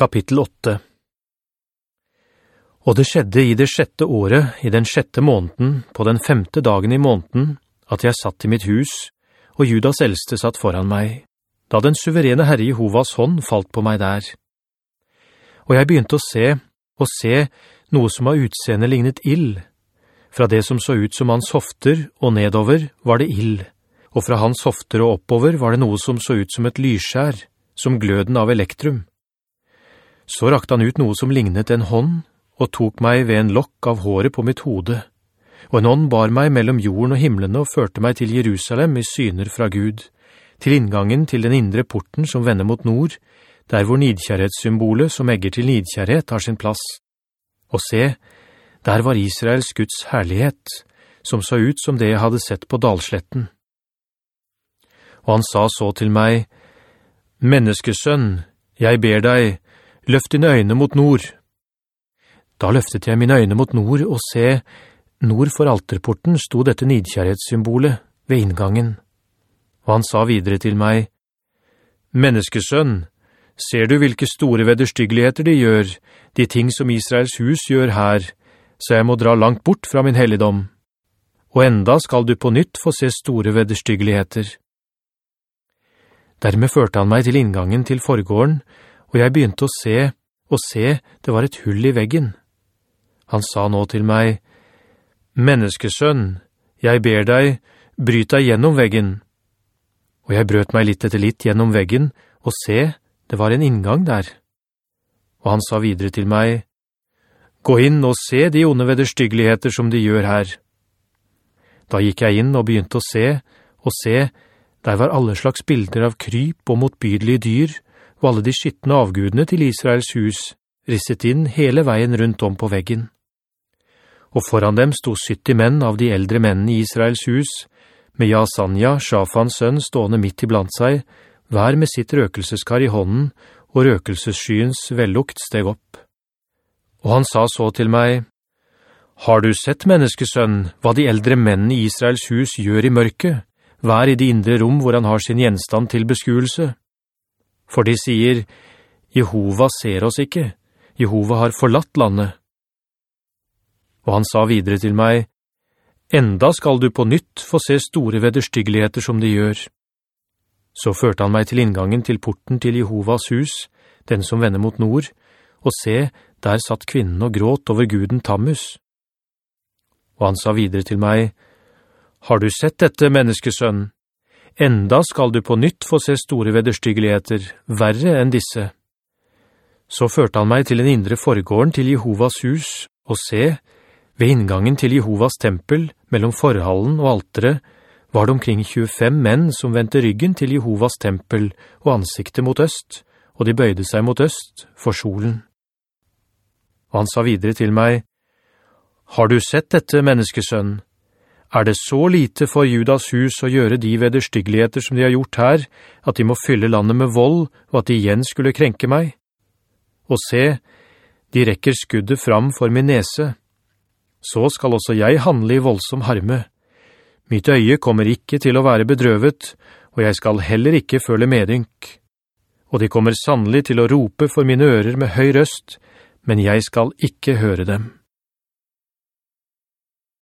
Kapittel 8 Og det skjedde i det sjette året, i den sjette måneden, på den femte dagen i måneden, at jeg satt i mitt hus, og Judas eldste satt foran meg, da den suverene Herre Jehovas hånd falt på meg der. Og jeg begynte å se, og se noe som av utseende lignet ill. Fra det som så ut som hans hofter og nedover var det ill, og fra hans hofter og oppover var det noe som så ut som et lyskjær, som gløden av elektrum. Så rakte han ut noe som lignet en hånd, og tok meg ved en lokk av håret på mitt hode. Og en ånd bar meg mellom jorden og himmelene og førte meg til Jerusalem i syner fra Gud, til inngangen til den indre porten som vender mot nord, der hvor nidkjærhetssymbolet som egger til nidkjærhet har sin plass. Og se, der var Israels Guds herlighet, som så ut som det jeg hadde sett på dalsletten. Og han sa så til meg, «Menneskesønn, jeg ber deg, Løft dine øyne mot nord. Da løftet jeg mine øyne mot nord, og se, nord for alterporten sto dette nidkjærhetssymbolet ved inngangen. Og han sa videre til meg, «Menneskesønn, ser du hvilke store vederstyggeligheter de gjør, de ting som Israels hus gjør her, så jeg må dra langt bort fra min helligdom. Og enda skal du på nytt få se store vederstyggeligheter.» Dermed førte han meg til inngangen til forgården, og jeg begynte å se, og se, det var et hull i veggen. Han sa nå til meg, «Menneskesønn, jeg ber deg, bryt deg gjennom veggen.» Og jeg brøt meg litt etter litt gjennom veggen, og se, det var en inngang der. Og han sa videre til meg, «Gå inn og se de onde vederstyggeligheter som de gjør her.» Da gikk jeg inn og begynte å se, og se, der var alle slags bilder av kryp og motbydelige dyr, og alle de skyttene avgudene til Israels hus risset inn hele veien rundt om på veggen. Og foran dem sto 70 menn av de eldre mennene i Israels hus, med Jasanja, Shafans sønn, stående midt iblant seg, hver med sitt røkelseskar i hånden, og røkelsesskyens vellukt steg opp. Og han sa så til meg, «Har du sett, menneskesønn, hva de eldre mennene i Israels hus gjør i mørket, hver i de indre rom hvor han har sin gjenstand til beskuelse?» For de sier, Jehova ser oss ikke, Jehova har forlatt landet. Og han sa videre til meg, «Enda skal du på nytt få se store vederstyggeligheter som de gjør.» Så førte han meg til inngangen til porten til Jehovas hus, den som vender mot nord, og se, der satt kvinnen og gråt over guden Tammus. Og han sa videre til meg, «Har du sett dette, menneskesønn?» Enda skal du på nytt få se store vederstyggeligheter, verre enn disse. Så førte han meg til den indre forgården til Jehovas hus, og se, ved inngangen til Jehovas tempel, mellom forhallen og altere, var det omkring 25 menn som ventet ryggen til Jehovas tempel og ansiktet mot øst, og de bøyde seg mot øst for solen. Og han sa videre til meg, «Har du sett dette, menneskesønn?» Er det så lite for Judas hus å gjøre de vederstyggeligheter som de har gjort her, at de må fylle landet med vold, og at de igjen skulle krenke meg? Og se, de rekker skuddet fram for min nese. Så skal også jeg handle i voldsom harme. Mitt øye kommer ikke til å være bedrøvet, og jeg skal heller ikke føle medynk. Og de kommer sannelig til å rope for mine ører med høy røst, men jeg skal ikke høre dem.»